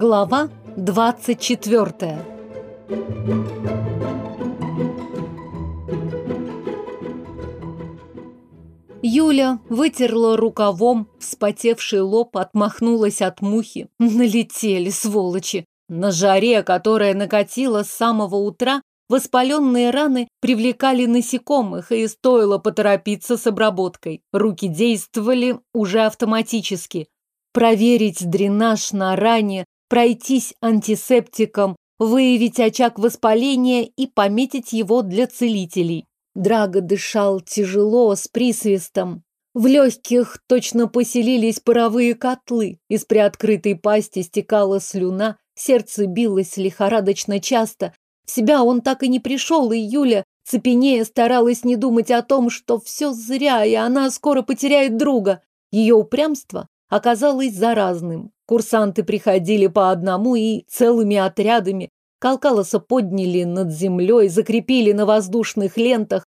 Глава 24 Юля вытерла рукавом вспотевший лоб, отмахнулась от мухи. Налетели, сволочи! На жаре, которая накатила с самого утра, воспаленные раны привлекали насекомых, и стоило поторопиться с обработкой. Руки действовали уже автоматически. Проверить дренаж на ране, пройтись антисептиком, выявить очаг воспаления и пометить его для целителей. Драго дышал тяжело, с присвистом. В легких точно поселились паровые котлы. Из приоткрытой пасти стекала слюна, сердце билось лихорадочно часто. В себя он так и не пришел, и Юля, цепенея, старалась не думать о том, что все зря, и она скоро потеряет друга. Ее упрямство оказалось заразным. Курсанты приходили по одному и целыми отрядами. Калкалоса подняли над землей, закрепили на воздушных лентах,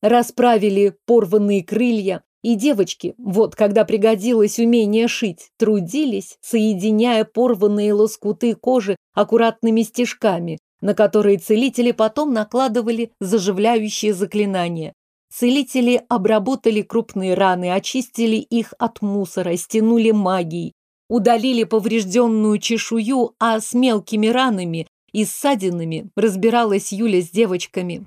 расправили порванные крылья. И девочки, вот когда пригодилось умение шить, трудились, соединяя порванные лоскуты кожи аккуратными стежками, на которые целители потом накладывали заживляющие заклинания. Целители обработали крупные раны, очистили их от мусора, стянули магией, удалили поврежденную чешую, а с мелкими ранами и ссадинами разбиралась Юля с девочками.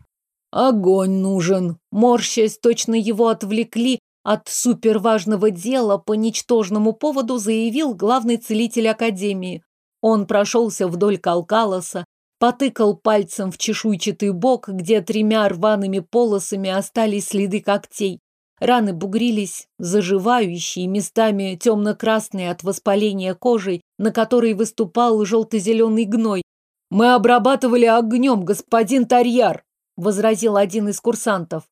«Огонь нужен!» Морщась, точно его отвлекли от суперважного дела по ничтожному поводу, заявил главный целитель Академии. Он прошелся вдоль Калкалоса, потыкал пальцем в чешуйчатый бок, где тремя рваными полосами остались следы когтей. Раны бугрились, заживающие, местами темно-красные от воспаления кожей, на которой выступал желто-зеленый гной. «Мы обрабатывали огнем, господин Тарьяр», — возразил один из курсантов.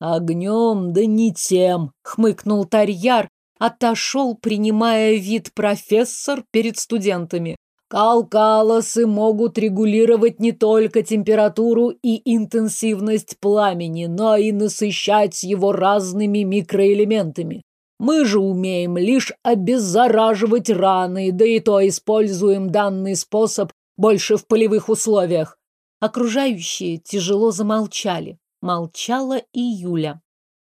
«Огнем, да не тем», — хмыкнул Тарьяр, отошел, принимая вид профессор перед студентами. Калкалосы могут регулировать не только температуру и интенсивность пламени, но и насыщать его разными микроэлементами. Мы же умеем лишь обеззараживать раны, да и то используем данный способ больше в полевых условиях. Окружающие тяжело замолчали. Молчала и Юля.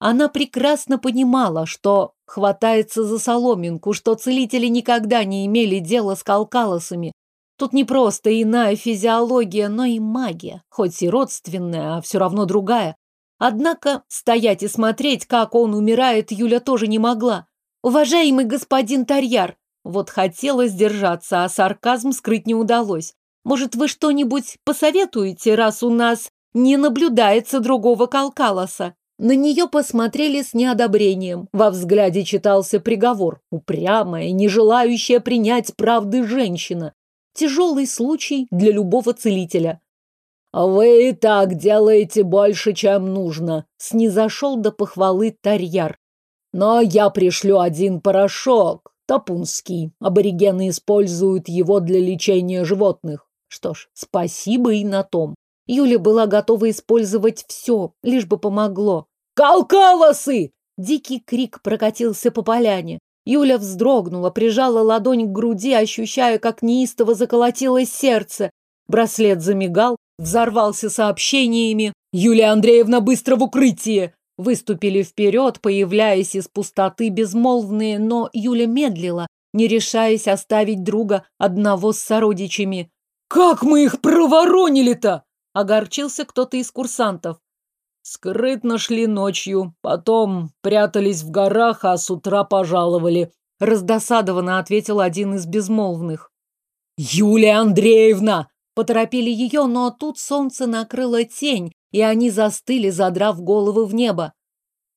Она прекрасно понимала, что хватается за соломинку, что целители никогда не имели дела с калкалосами. Тут не просто иная физиология, но и магия, хоть и родственная, а все равно другая. Однако стоять и смотреть, как он умирает, Юля тоже не могла. «Уважаемый господин Тарьяр!» Вот хотела сдержаться, а сарказм скрыть не удалось. «Может, вы что-нибудь посоветуете, раз у нас не наблюдается другого Калкалоса?» На нее посмотрели с неодобрением. Во взгляде читался приговор. Упрямая, не желающая принять правды женщина. Тяжелый случай для любого целителя. «Вы и так делаете больше, чем нужно», — снизошел до похвалы Тарьяр. «Но я пришлю один порошок, тапунский. Аборигены используют его для лечения животных. Что ж, спасибо и на том. Юля была готова использовать все, лишь бы помогло. «Калкалосы!» Дикий крик прокатился по поляне. Юля вздрогнула, прижала ладонь к груди, ощущая, как неистово заколотилось сердце. Браслет замигал, взорвался сообщениями. «Юлия Андреевна, быстро в укрытие!» Выступили вперед, появляясь из пустоты безмолвные, но Юля медлила, не решаясь оставить друга одного с сородичами. «Как мы их проворонили-то!» Огорчился кто-то из курсантов. Скрытно шли ночью, потом прятались в горах, а с утра пожаловали. Раздосадованно ответил один из безмолвных. «Юлия Андреевна!» Поторопили ее, но тут солнце накрыло тень, и они застыли, задрав головы в небо.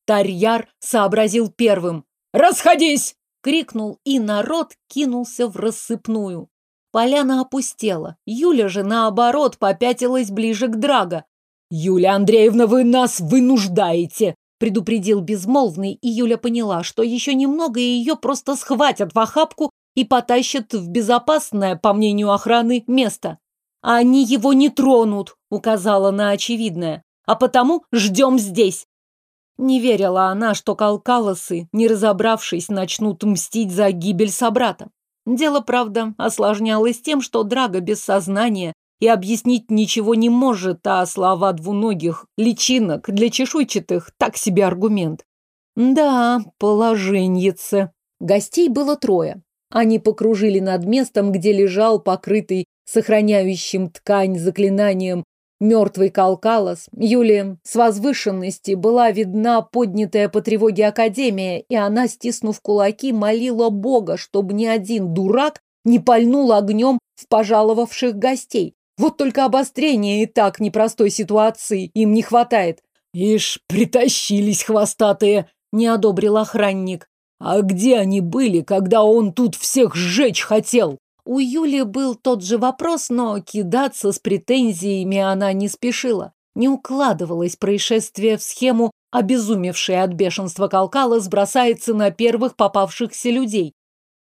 Тарьяр сообразил первым. «Расходись!» — крикнул, и народ кинулся в рассыпную. Поляна опустела. Юля же, наоборот, попятилась ближе к Драго. «Юля Андреевна, вы нас вынуждаете!» предупредил безмолвный, и Юля поняла, что еще немного, ее просто схватят в охапку и потащат в безопасное, по мнению охраны, место. «Они его не тронут», — указала на очевидное, «а потому ждем здесь». Не верила она, что калкалосы, не разобравшись, начнут мстить за гибель собрата. Дело, правда, осложнялось тем, что Драга без сознания и объяснить ничего не может, а слова двуногих личинок для чешуйчатых так себе аргумент. Да, положеньице. Гостей было трое. Они покружили над местом, где лежал покрытый сохраняющим ткань заклинанием мертвый Калкалос. Юлия с возвышенности была видна поднятая по тревоге Академия, и она, стиснув кулаки, молила Бога, чтобы ни один дурак не пальнул огнем в пожаловавших гостей. Вот только обострения и так непростой ситуации им не хватает. «Ишь, притащились хвостатые!» — не одобрил охранник. «А где они были, когда он тут всех сжечь хотел?» У Юли был тот же вопрос, но кидаться с претензиями она не спешила. Не укладывалось происшествие в схему, обезумевшая от бешенства Калкала сбросается на первых попавшихся людей.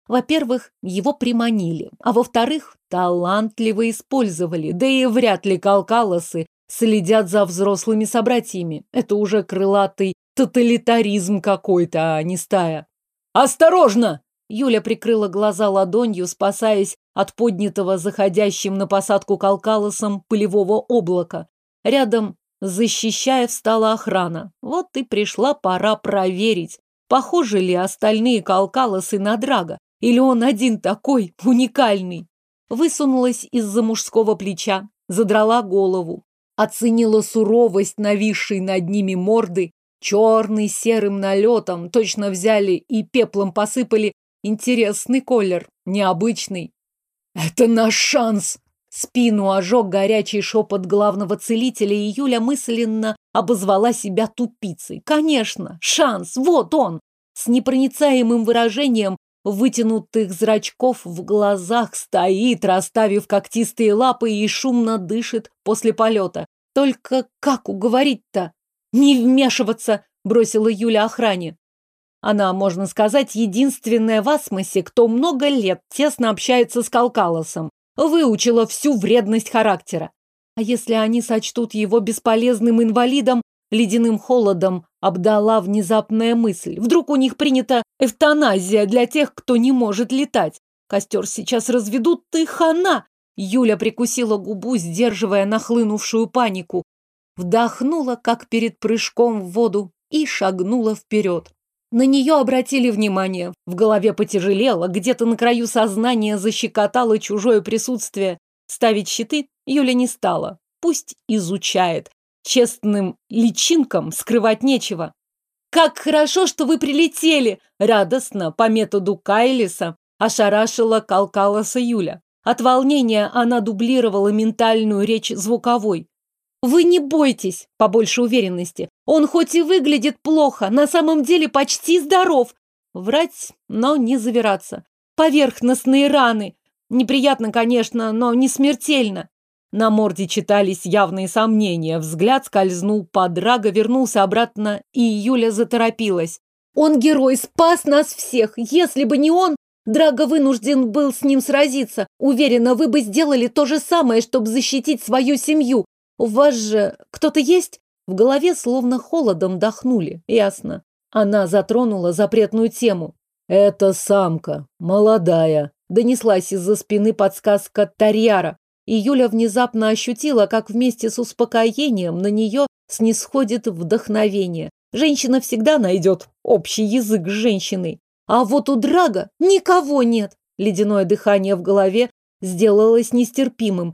Во-первых, его приманили, а во-вторых, талантливо использовали, да и вряд ли Калкалосы следят за взрослыми собратьями. Это уже крылатый тоталитаризм какой-то, а не стая. «Осторожно!» Юля прикрыла глаза ладонью, спасаясь от поднятого заходящим на посадку калкалосом пылевого облака. Рядом, защищая, встала охрана. Вот и пришла пора проверить, похожи ли остальные калкалосы на Драга, или он один такой, уникальный. Высунулась из-за мужского плеча, задрала голову, оценила суровость нависшей над ними морды, черный серым налетом, точно взяли и пеплом посыпали Интересный колер, необычный. Это наш шанс! Спину ожег горячий шепот главного целителя, и Юля мысленно обозвала себя тупицей. Конечно, шанс, вот он! С непроницаемым выражением вытянутых зрачков в глазах стоит, расставив когтистые лапы и шумно дышит после полета. Только как уговорить-то? Не вмешиваться, бросила Юля охране. Она, можно сказать, единственная в Асмосе, кто много лет тесно общается с Калкалосом. Выучила всю вредность характера. А если они сочтут его бесполезным инвалидом, ледяным холодом обдала внезапная мысль. Вдруг у них принята эвтаназия для тех, кто не может летать. Костер сейчас разведут, ты хана! Юля прикусила губу, сдерживая нахлынувшую панику. Вдохнула, как перед прыжком в воду, и шагнула вперед. На нее обратили внимание. В голове потяжелело, где-то на краю сознания защекотало чужое присутствие. Ставить щиты Юля не стала. Пусть изучает. Честным личинкам скрывать нечего. «Как хорошо, что вы прилетели!» Радостно, по методу Кайлиса, ошарашила Калкаласа Юля. От волнения она дублировала ментальную речь звуковой. Вы не бойтесь, побольше уверенности. Он хоть и выглядит плохо, на самом деле почти здоров. Врать, но не завираться. Поверхностные раны. Неприятно, конечно, но не смертельно. На морде читались явные сомнения. Взгляд скользнул по Драго, вернулся обратно, и Юля заторопилась. Он герой, спас нас всех. Если бы не он, Драго вынужден был с ним сразиться. Уверена, вы бы сделали то же самое, чтобы защитить свою семью. У вас же кто-то есть? В голове словно холодом дохнули. Ясно. Она затронула запретную тему. Это самка, молодая. Донеслась из-за спины подсказка Тарьяра. И Юля внезапно ощутила, как вместе с успокоением на нее снисходит вдохновение. Женщина всегда найдет общий язык с женщиной. А вот у Драга никого нет. Ледяное дыхание в голове сделалось нестерпимым.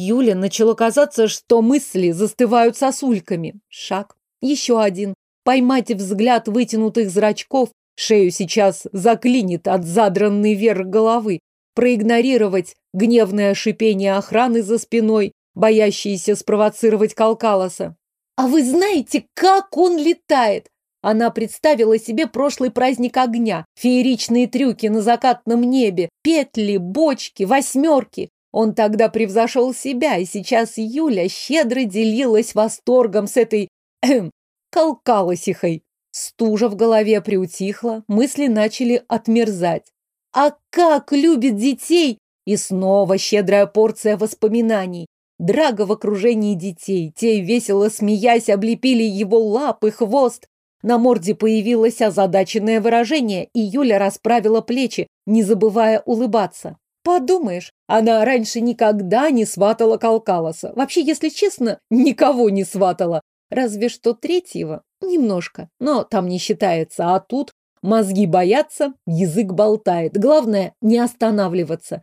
Юле начало казаться, что мысли застывают сосульками. Шаг. Еще один. Поймать взгляд вытянутых зрачков, шею сейчас заклинит от задранной вверх головы. Проигнорировать гневное шипение охраны за спиной, боящиеся спровоцировать Калкалоса. «А вы знаете, как он летает?» Она представила себе прошлый праздник огня, фееричные трюки на закатном небе, петли, бочки, восьмерки. Он тогда превзошел себя, и сейчас Юля щедро делилась восторгом с этой... Эм, колкалосихой. Стужа в голове приутихла, мысли начали отмерзать. А как любит детей! И снова щедрая порция воспоминаний. Драго в окружении детей. Те, весело смеясь, облепили его лапы, хвост. На морде появилось озадаченное выражение, и Юля расправила плечи, не забывая улыбаться. Подумаешь, она раньше никогда не сватала Калкалоса. Вообще, если честно, никого не сватала. Разве что третьего. Немножко. Но там не считается. А тут мозги боятся, язык болтает. Главное, не останавливаться.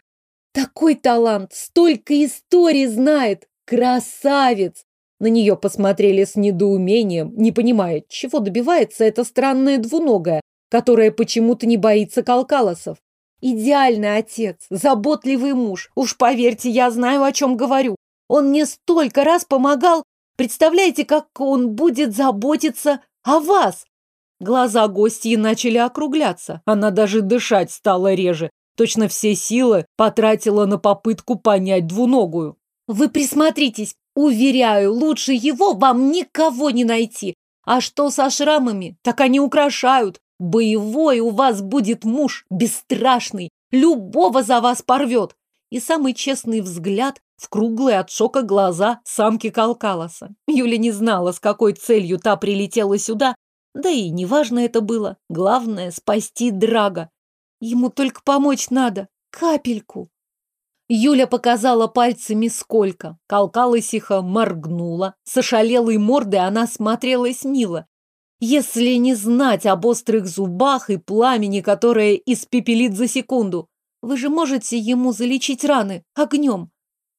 Такой талант, столько историй знает. Красавец! На нее посмотрели с недоумением, не понимая, чего добивается эта странная двуногая, которая почему-то не боится калкалосов. Идеальный отец, заботливый муж. Уж поверьте, я знаю, о чем говорю. Он мне столько раз помогал. Представляете, как он будет заботиться о вас? Глаза гостьи начали округляться. Она даже дышать стала реже. Точно все силы потратила на попытку понять двуногую. Вы присмотритесь. Уверяю, лучше его вам никого не найти. А что со шрамами? Так они украшают. Боевой у вас будет муж, бесстрашный, любого за вас порвет. И самый честный взгляд в круглые от шока глаза самки Калкалоса. Юля не знала, с какой целью та прилетела сюда, да и неважно это было. Главное — спасти Драга. Ему только помочь надо. Капельку. Юля показала пальцами сколько. Калкалысиха моргнула. С ошалелой мордой она смотрелась мило. Если не знать об острых зубах и пламени, которое испепелит за секунду, вы же можете ему залечить раны огнем.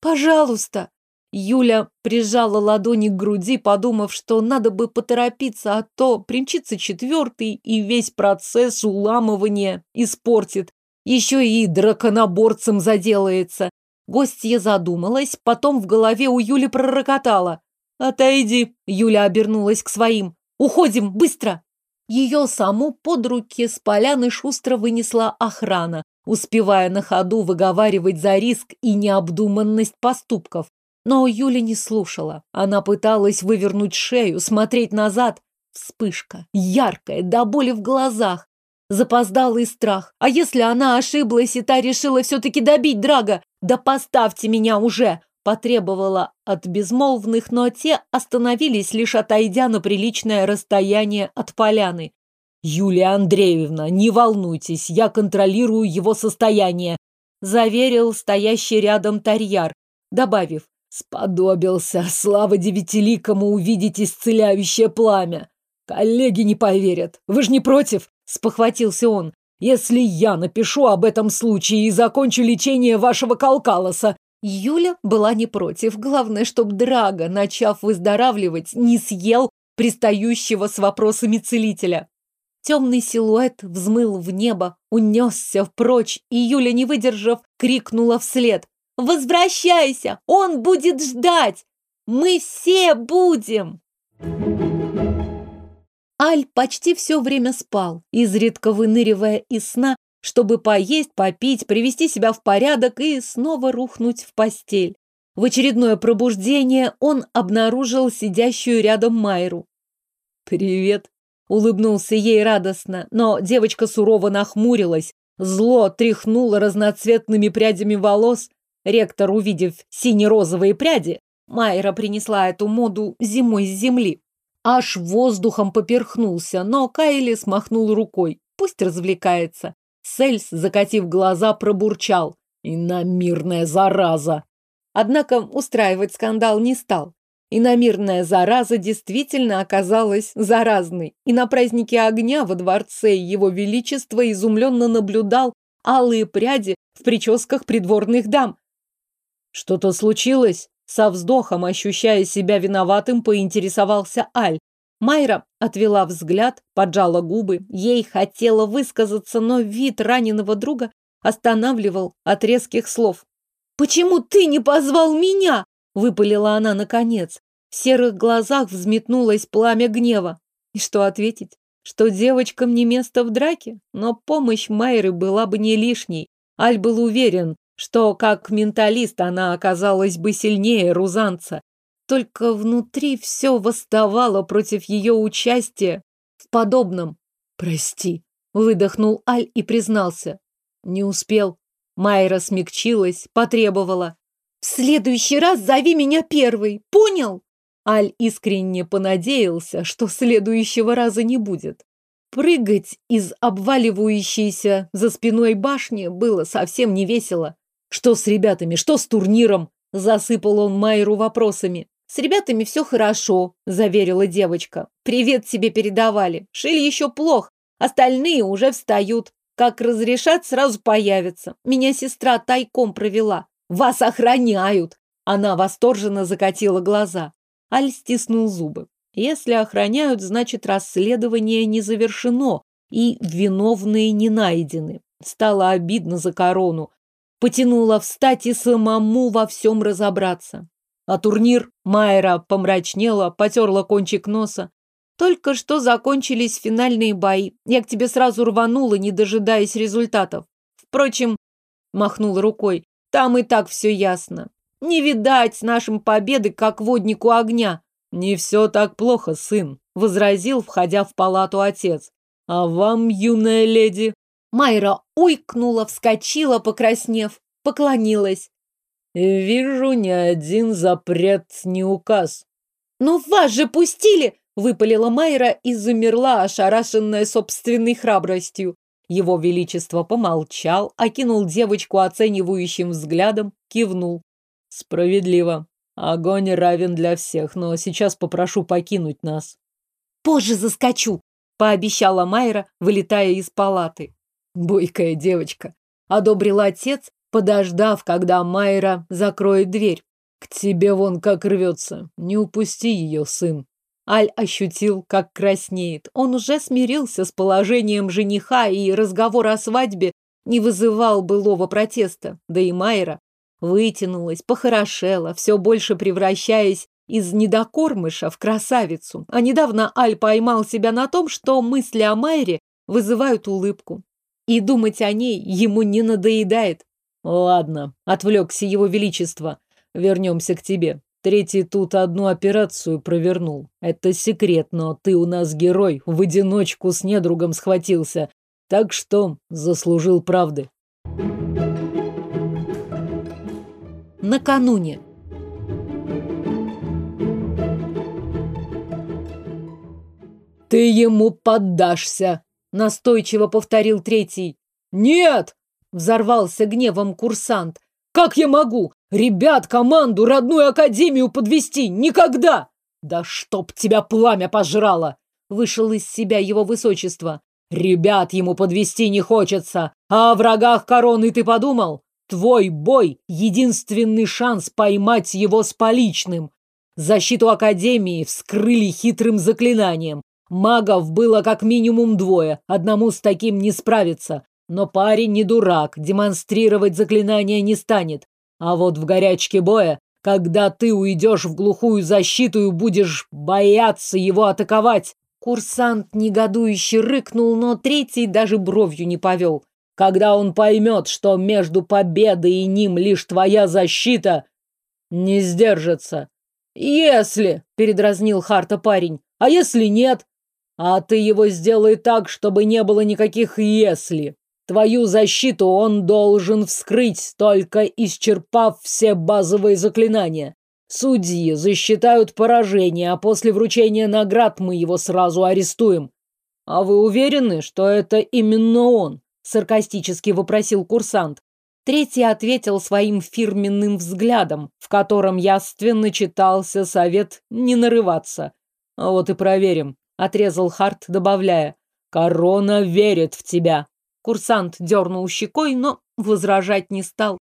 Пожалуйста. Юля прижала ладони к груди, подумав, что надо бы поторопиться, а то примчится четвертый и весь процесс уламывания испортит. Еще и драконоборцем заделается. Гостья задумалась, потом в голове у Юли пророкотала. «Отойди!» – Юля обернулась к своим. Уходим, быстро!» Ее саму под руки с поляны шустро вынесла охрана, успевая на ходу выговаривать за риск и необдуманность поступков. Но Юля не слушала. Она пыталась вывернуть шею, смотреть назад. Вспышка, яркая, до боли в глазах. Запоздалый страх. А если она ошиблась, и та решила все-таки добить Драга? Да поставьте меня уже! Потребовала от безмолвных, но те остановились, лишь отойдя на приличное расстояние от поляны. «Юлия Андреевна, не волнуйтесь, я контролирую его состояние», заверил стоящий рядом Тарьяр, добавив, «Сподобился, слава девятиликому увидеть исцеляющее пламя. Коллеги не поверят. Вы же не против?» – спохватился он. «Если я напишу об этом случае и закончу лечение вашего Калкалоса, Юля была не против. Главное, чтобы Драга, начав выздоравливать, не съел пристающего с вопросами целителя. Темный силуэт взмыл в небо, унесся прочь, и Юля, не выдержав, крикнула вслед. «Возвращайся! Он будет ждать! Мы все будем!» Аль почти все время спал, изредка выныривая из сна чтобы поесть, попить, привести себя в порядок и снова рухнуть в постель. В очередное пробуждение он обнаружил сидящую рядом Майру. «Привет», — улыбнулся ей радостно, но девочка сурово нахмурилась, зло тряхнуло разноцветными прядями волос. Ректор, увидев сине-розовые пряди, Майра принесла эту моду зимой с земли. Аж воздухом поперхнулся, но Кайли смахнул рукой. Пусть развлекается. Сельс, закатив глаза, пробурчал. «Иномирная зараза!» Однако устраивать скандал не стал. Иномирная зараза действительно оказалась заразной, и на празднике огня во дворце его величества изумленно наблюдал алые пряди в прическах придворных дам. «Что-то случилось?» Со вздохом, ощущая себя виноватым, поинтересовался Аль, Майра отвела взгляд, поджала губы. Ей хотела высказаться, но вид раненого друга останавливал от резких слов. «Почему ты не позвал меня?» – выпалила она наконец. В серых глазах взметнулось пламя гнева. И что ответить? Что девочкам не место в драке? Но помощь Майры была бы не лишней. Аль был уверен, что как менталист она оказалась бы сильнее Рузанца. Только внутри все восставало против ее участия в подобном. «Прости», — выдохнул Аль и признался. «Не успел». Майра смягчилась, потребовала. «В следующий раз зови меня первой, понял?» Аль искренне понадеялся, что следующего раза не будет. Прыгать из обваливающейся за спиной башни было совсем не весело. Что с ребятами, что с турниром? Засыпал он Майру вопросами. С ребятами все хорошо, заверила девочка. Привет тебе передавали. Шили еще плохо, остальные уже встают. Как разрешат, сразу появятся. Меня сестра тайком провела. Вас охраняют. Она восторженно закатила глаза. Аль стиснул зубы. Если охраняют, значит, расследование не завершено и виновные не найдены. Стало обидно за корону. Потянула встать и самому во всем разобраться. А турнир Майера помрачнела, потерла кончик носа. Только что закончились финальные бои. Я к тебе сразу рванула, не дожидаясь результатов. Впрочем, махнула рукой, там и так все ясно. Не видать нашим победы, как воднику огня. Не все так плохо, сын, возразил, входя в палату отец. А вам, юная леди? Майра уйкнула, вскочила, покраснев, поклонилась. Вижу, ни один запрет не указ. Ну вас же пустили, выпалила Майра и замерла, ошарашенная собственной храбростью. Его Величество помолчал, окинул девочку оценивающим взглядом, кивнул. Справедливо. Огонь равен для всех, но сейчас попрошу покинуть нас. Позже заскочу, пообещала Майра, вылетая из палаты. Бойкая девочка. Одобрил отец, подождав, когда Майра закроет дверь. К тебе вон как рвется. Не упусти ее, сын. Аль ощутил, как краснеет. Он уже смирился с положением жениха, и разговор о свадьбе не вызывал былого протеста. Да и Майра Вытянулась, похорошела, все больше превращаясь из недокормыша в красавицу. А недавно Аль поймал себя на том, что мысли о Майре вызывают улыбку. И думать о ней ему не надоедает. Ладно, отвлекся его величество. Вернемся к тебе. Третий тут одну операцию провернул. Это секрет, но ты у нас герой, в одиночку с недругом схватился. Так что заслужил правды. накануне. «Ты ему поддашься!» — настойчиво повторил третий. «Нет!» — взорвался гневом курсант. «Как я могу? Ребят, команду, родную академию подвести Никогда!» «Да чтоб тебя пламя пожрало!» — вышел из себя его высочество. «Ребят ему подвести не хочется, а о врагах короны ты подумал? Твой бой — единственный шанс поймать его с поличным. Защиту Академии вскрыли хитрым заклинанием. Магов было как минимум двое, одному с таким не справиться. Но парень не дурак, демонстрировать заклинание не станет. А вот в горячке боя, когда ты уйдешь в глухую защиту и будешь бояться его атаковать... Курсант негодующе рыкнул, но третий даже бровью не повел. Когда он поймет, что между победой и ним лишь твоя защита, не сдержится. Если, передразнил Харта парень, а если нет? А ты его сделай так, чтобы не было никаких «если». Твою защиту он должен вскрыть, только исчерпав все базовые заклинания. Судьи засчитают поражение, а после вручения наград мы его сразу арестуем. А вы уверены, что это именно он? саркастически вопросил курсант. Третий ответил своим фирменным взглядом, в котором явственно читался совет не нарываться. «А вот и проверим, отрезал Харт, добавляя. Корона верит в тебя. Курсант дернул щекой, но возражать не стал.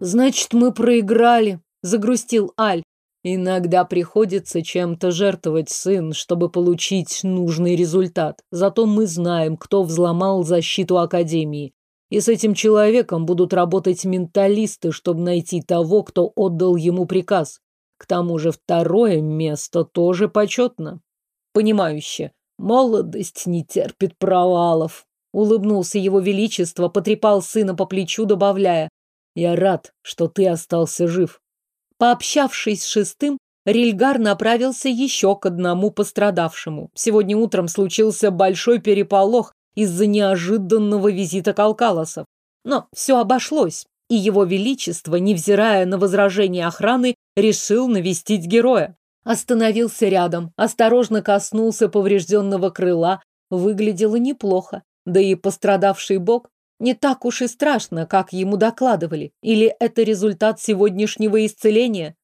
Значит, мы проиграли, загрустил Аль. Иногда приходится чем-то жертвовать, сын, чтобы получить нужный результат. Зато мы знаем, кто взломал защиту Академии. И с этим человеком будут работать менталисты, чтобы найти того, кто отдал ему приказ. К тому же второе место тоже почетно. Понимающе. Молодость не терпит провалов. Улыбнулся его величество, потрепал сына по плечу, добавляя. Я рад, что ты остался жив. Пообщавшись с шестым, Рильгар направился еще к одному пострадавшему. Сегодня утром случился большой переполох из-за неожиданного визита Калкалосов. Но все обошлось. и его величество, невзирая на возражения охраны, решил навестить героя. Остановился рядом, осторожно коснулся поврежденного крыла, выглядело неплохо, да и пострадавший бок не так уж и страшно, как ему докладывали. Или это результат сегодняшнего исцеления?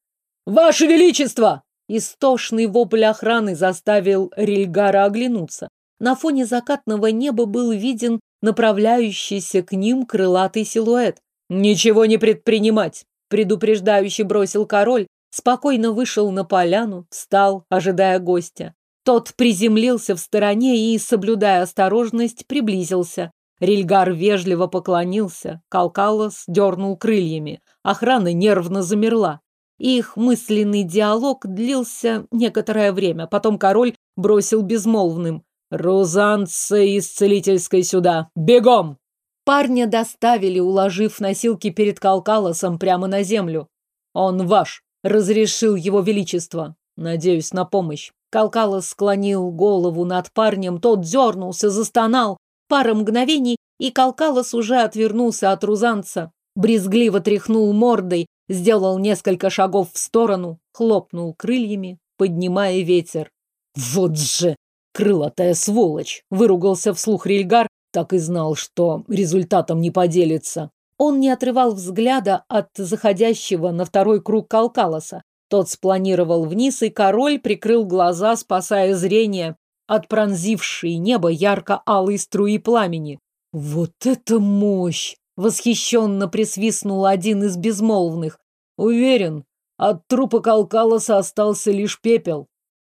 «Ваше Величество!» Истошный вопль охраны заставил Рильгара оглянуться. На фоне закатного неба был виден направляющийся к ним крылатый силуэт. «Ничего не предпринимать!» – предупреждающе бросил король, спокойно вышел на поляну, встал, ожидая гостя. Тот приземлился в стороне и, соблюдая осторожность, приблизился. Рильгар вежливо поклонился, Калкалос дернул крыльями. Охрана нервно замерла. Их мысленный диалог длился некоторое время. Потом король бросил безмолвным. «Рузанца из целительской сюда! Бегом!» Парня доставили, уложив носилки перед Калкалосом прямо на землю. «Он ваш!» — разрешил его величество. «Надеюсь на помощь». Калкалос склонил голову над парнем, тот дернулся, застонал. Пара мгновений, и Калкалос уже отвернулся от Рузанца. Брезгливо тряхнул мордой, сделал несколько шагов в сторону, хлопнул крыльями, поднимая ветер. «Вот же! Крылатая сволочь!» — выругался вслух Рильгар, так и знал, что результатом не поделится. Он не отрывал взгляда от заходящего на второй круг Калкалоса. Тот спланировал вниз, и король прикрыл глаза, спасая зрение от пронзившей небо ярко-алой струи пламени. «Вот это мощь!» — восхищенно присвистнул один из безмолвных. Уверен, от трупа Калкалоса остался лишь пепел.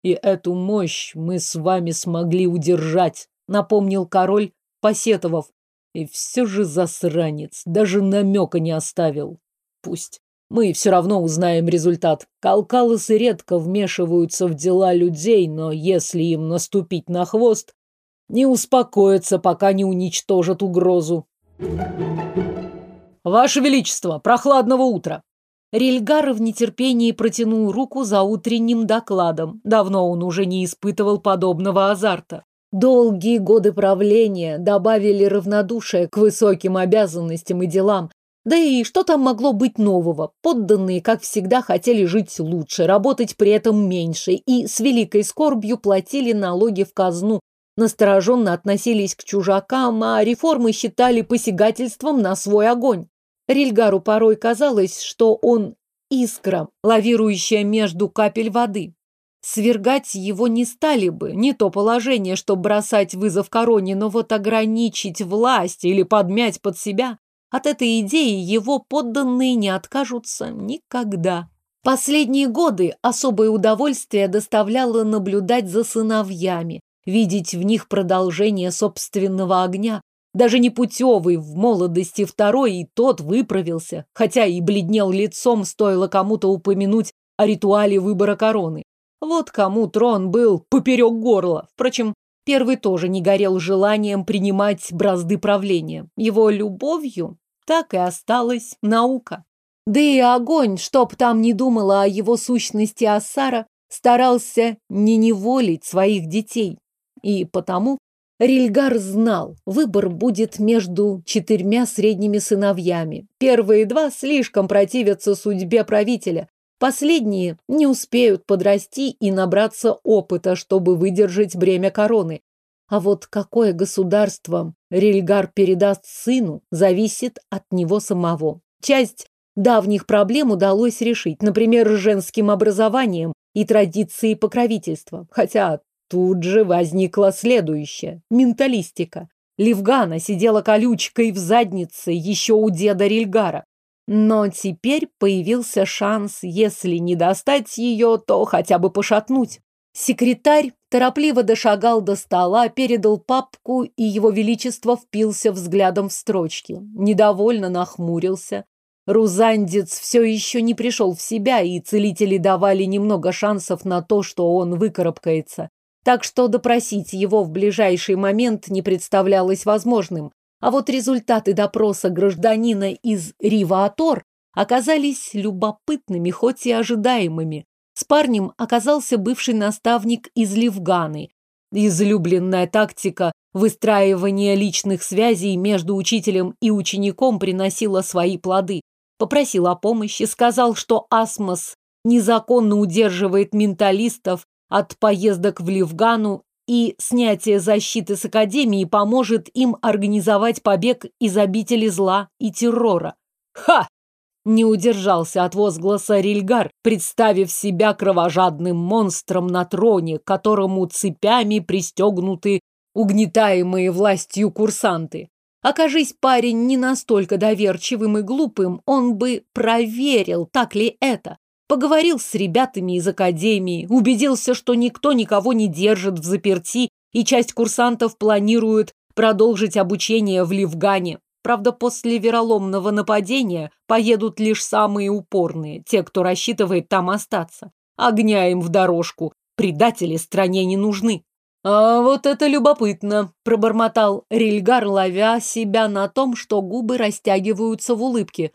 И эту мощь мы с вами смогли удержать, напомнил король, посетовав. И все же засранец, даже намека не оставил. Пусть. Мы все равно узнаем результат. Калкалосы редко вмешиваются в дела людей, но если им наступить на хвост, не успокоятся, пока не уничтожат угрозу. Ваше Величество, прохладного утра! Рильгар в нетерпении протянул руку за утренним докладом. Давно он уже не испытывал подобного азарта. Долгие годы правления добавили равнодушие к высоким обязанностям и делам. Да и что там могло быть нового? Подданные, как всегда, хотели жить лучше, работать при этом меньше и с великой скорбью платили налоги в казну. Настороженно относились к чужакам, а реформы считали посягательством на свой огонь. Рильгару порой казалось, что он искра, лавирующая между капель воды. Свергать его не стали бы, не то положение, что бросать вызов короне, но вот ограничить власть или подмять под себя. От этой идеи его подданные не откажутся никогда. Последние годы особое удовольствие доставляло наблюдать за сыновьями, видеть в них продолжение собственного огня, даже непутевый в молодости второй и тот выправился, хотя и бледнел лицом, стоило кому-то упомянуть о ритуале выбора короны. Вот кому трон был поперек горла. Впрочем, первый тоже не горел желанием принимать бразды правления. Его любовью так и осталась наука. Да и огонь, чтоб там не думала о его сущности Ассара, старался не неволить своих детей. И потому Рильгар знал, выбор будет между четырьмя средними сыновьями. Первые два слишком противятся судьбе правителя. Последние не успеют подрасти и набраться опыта, чтобы выдержать бремя короны. А вот какое государство Рильгар передаст сыну, зависит от него самого. Часть давних проблем удалось решить, например, женским образованием и традицией покровительства. Хотя Тут же возникла следующая – менталистика. Ливгана сидела колючкой в заднице еще у деда Рильгара. Но теперь появился шанс, если не достать ее, то хотя бы пошатнуть. Секретарь торопливо дошагал до стола, передал папку, и его величество впился взглядом в строчки. Недовольно нахмурился. Рузандец все еще не пришел в себя, и целители давали немного шансов на то, что он выкарабкается так что допросить его в ближайший момент не представлялось возможным. А вот результаты допроса гражданина из Риваатор оказались любопытными, хоть и ожидаемыми. С парнем оказался бывший наставник из Ливганы. Излюбленная тактика выстраивания личных связей между учителем и учеником приносила свои плоды. Попросил о помощи, сказал, что Асмос незаконно удерживает менталистов от поездок в Ливгану и снятие защиты с Академии поможет им организовать побег из обители зла и террора. Ха! Не удержался от возгласа Рильгар, представив себя кровожадным монстром на троне, которому цепями пристегнуты угнетаемые властью курсанты. Окажись парень не настолько доверчивым и глупым, он бы проверил, так ли это. Поговорил с ребятами из академии, убедился, что никто никого не держит в заперти, и часть курсантов планирует продолжить обучение в Ливгане. Правда, после вероломного нападения поедут лишь самые упорные, те, кто рассчитывает там остаться. Огня им в дорожку. Предатели стране не нужны. «А вот это любопытно», – пробормотал Рильгар, ловя себя на том, что губы растягиваются в улыбке.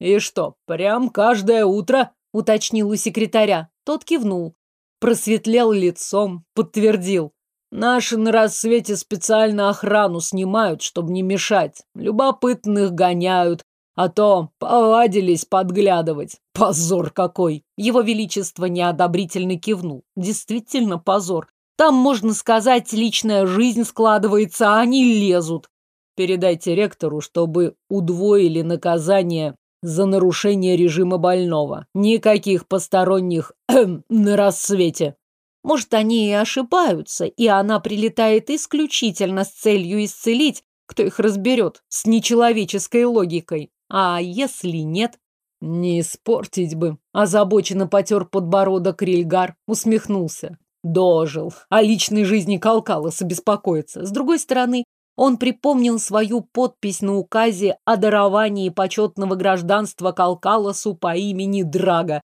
«И что, прям каждое утро?» – уточнил у секретаря. Тот кивнул. Просветлел лицом, подтвердил. «Наши на рассвете специально охрану снимают, чтобы не мешать. Любопытных гоняют, а то повадились подглядывать. Позор какой!» Его Величество неодобрительно кивнул. «Действительно позор. Там, можно сказать, личная жизнь складывается, а они лезут. Передайте ректору, чтобы удвоили наказание за нарушение режима больного. Никаких посторонних на рассвете. Может, они и ошибаются, и она прилетает исключительно с целью исцелить, кто их разберет, с нечеловеческой логикой. А если нет? Не испортить бы. Озабоченно потер подбородок Рильгар, усмехнулся. Дожил. О личной жизни Калкалоса беспокоится. С другой стороны, он припомнил свою подпись на указе о даровании почетного гражданства Калкалосу по имени Драга.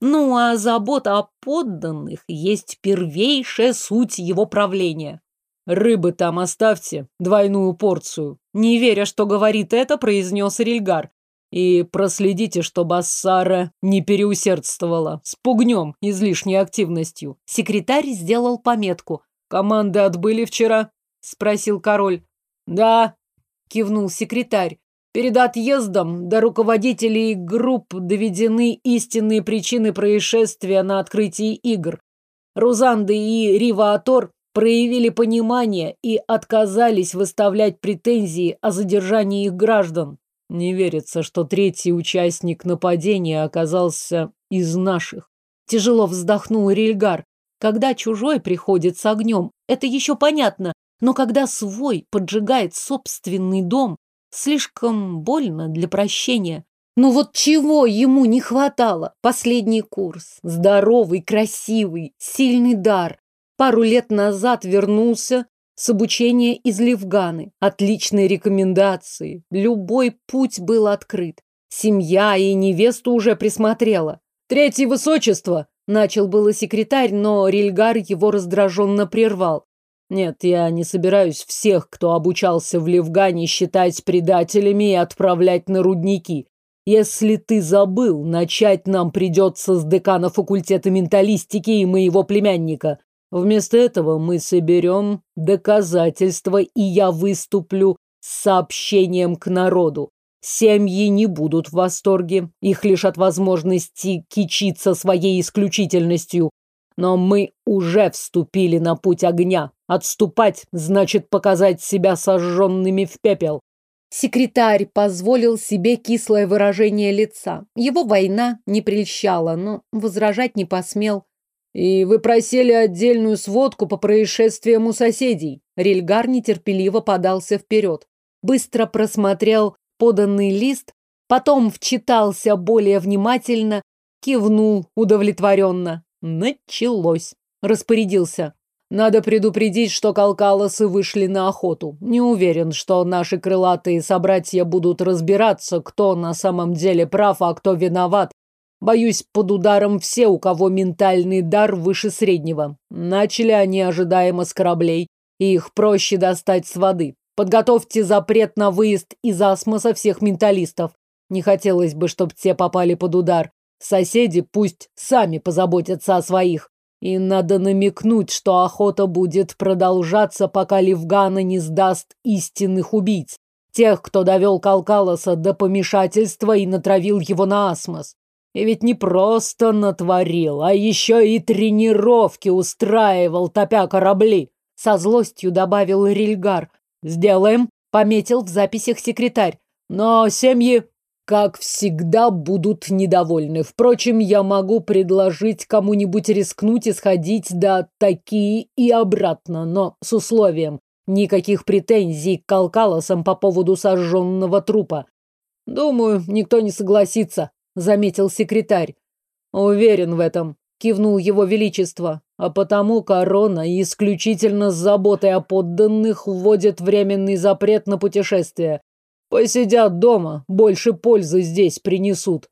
Ну, а забота о подданных есть первейшая суть его правления. «Рыбы там оставьте, двойную порцию». Не веря, что говорит это, произнес Рильгар. И проследите, чтобы Ассара не переусердствовала. Спугнем излишней активностью. Секретарь сделал пометку. Команды отбыли вчера? Спросил король. Да, кивнул секретарь. Перед отъездом до руководителей групп доведены истинные причины происшествия на открытии игр. Рузанды и Риваатор проявили понимание и отказались выставлять претензии о задержании их граждан. Не верится, что третий участник нападения оказался из наших. Тяжело вздохнул Рильгар. Когда чужой приходит с огнем, это еще понятно, но когда свой поджигает собственный дом, слишком больно для прощения. Ну вот чего ему не хватало? Последний курс. Здоровый, красивый, сильный дар. Пару лет назад вернулся, с обучения из Левганы. Отличные рекомендации. Любой путь был открыт. Семья и невесту уже присмотрела. Третье высочество, начал было секретарь, но Рильгар его раздраженно прервал. Нет, я не собираюсь всех, кто обучался в Левгане, считать предателями и отправлять на рудники. Если ты забыл, начать нам придется с декана факультета менталистики и моего племянника. Вместо этого мы соберем доказательства, и я выступлю с сообщением к народу. Семьи не будут в восторге, их лишат возможности кичиться своей исключительностью. Но мы уже вступили на путь огня. Отступать значит показать себя сожженными в пепел. Секретарь позволил себе кислое выражение лица. Его война не прельщала, но возражать не посмел. «И вы просили отдельную сводку по происшествиям у соседей». Рильгар нетерпеливо подался вперед. Быстро просмотрел поданный лист, потом вчитался более внимательно, кивнул удовлетворенно. Началось. Распорядился. Надо предупредить, что калкалосы вышли на охоту. Не уверен, что наши крылатые собратья будут разбираться, кто на самом деле прав, а кто виноват, Боюсь, под ударом все, у кого ментальный дар выше среднего. Начали они ожидаемо с кораблей, и их проще достать с воды. Подготовьте запрет на выезд из асмоса всех менталистов. Не хотелось бы, чтобы те попали под удар. Соседи пусть сами позаботятся о своих. И надо намекнуть, что охота будет продолжаться, пока Левгана не сдаст истинных убийц. Тех, кто довел Калкалоса до помешательства и натравил его на асмос. И ведь не просто натворил, а еще и тренировки устраивал, топя корабли. Со злостью добавил Рильгар. «Сделаем», — пометил в записях секретарь. «Но семьи как всегда, будут недовольны. Впрочем, я могу предложить кому-нибудь рискнуть и сходить до такие и обратно, но с условием. Никаких претензий к Калкалосам по поводу сожженного трупа. Думаю, никто не согласится, заметил секретарь. Уверен в этом, кивнул его величество. А потому корона исключительно с заботой о подданных вводит временный запрет на путешествия. Посидят дома, больше пользы здесь принесут.